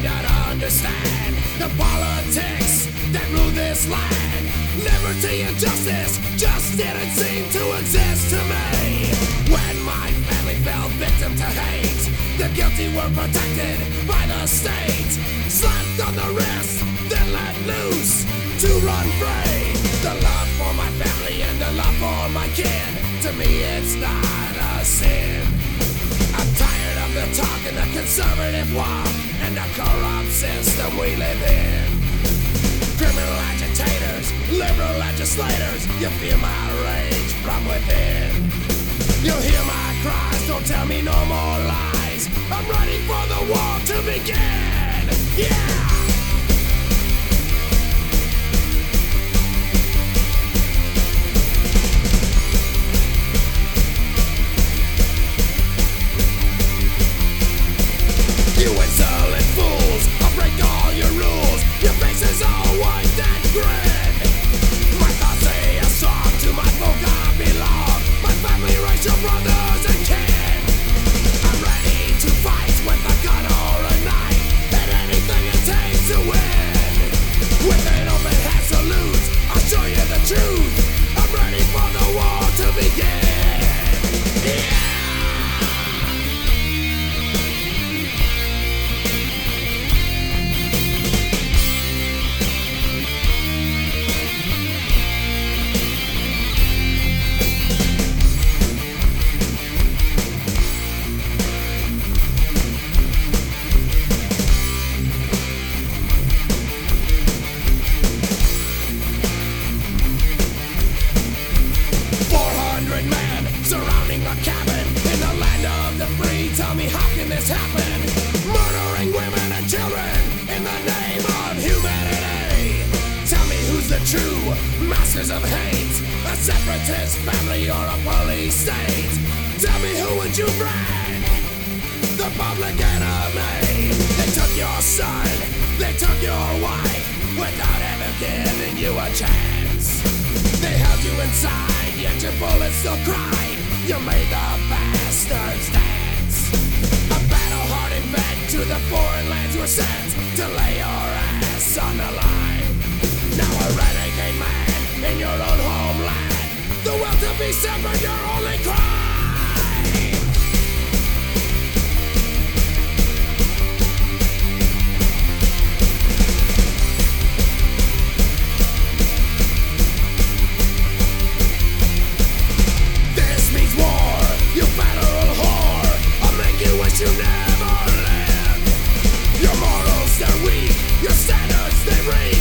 did not understand the politics that rule this land. Liberty and justice just didn't seem to exist to me. When my family fell victim to hate, the guilty were protected by the state. Slapped on the wrist, then let loose to run free. The love for my family and the love for my kin, to me it's not a sin. I'm tired of the talk and the conservative walk and the corrupt system we live in. Criminal agitators, liberal legislators, you feel my rage from within. You hear my cries, don't tell me no more lies. I'm ready for the war to begin. Yeah! Surrounding a cabin in the land of the free. Tell me how can this happen? Murdering women and children in the name of humanity. Tell me who's the true masters of hate? A separatist family or a police state? Tell me who would you brand? The public enemy. They took your son, they took your wife without ever giving you a chance. They held you inside, yet your bullets still cried. You made the bastards dance. A battle-hardened vet to the foreign lands were sent to lay your ass on the line. Now a renegade man in your own homeland. The to be your sinners they read.